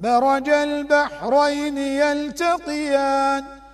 مرج البحرين يلتقيان.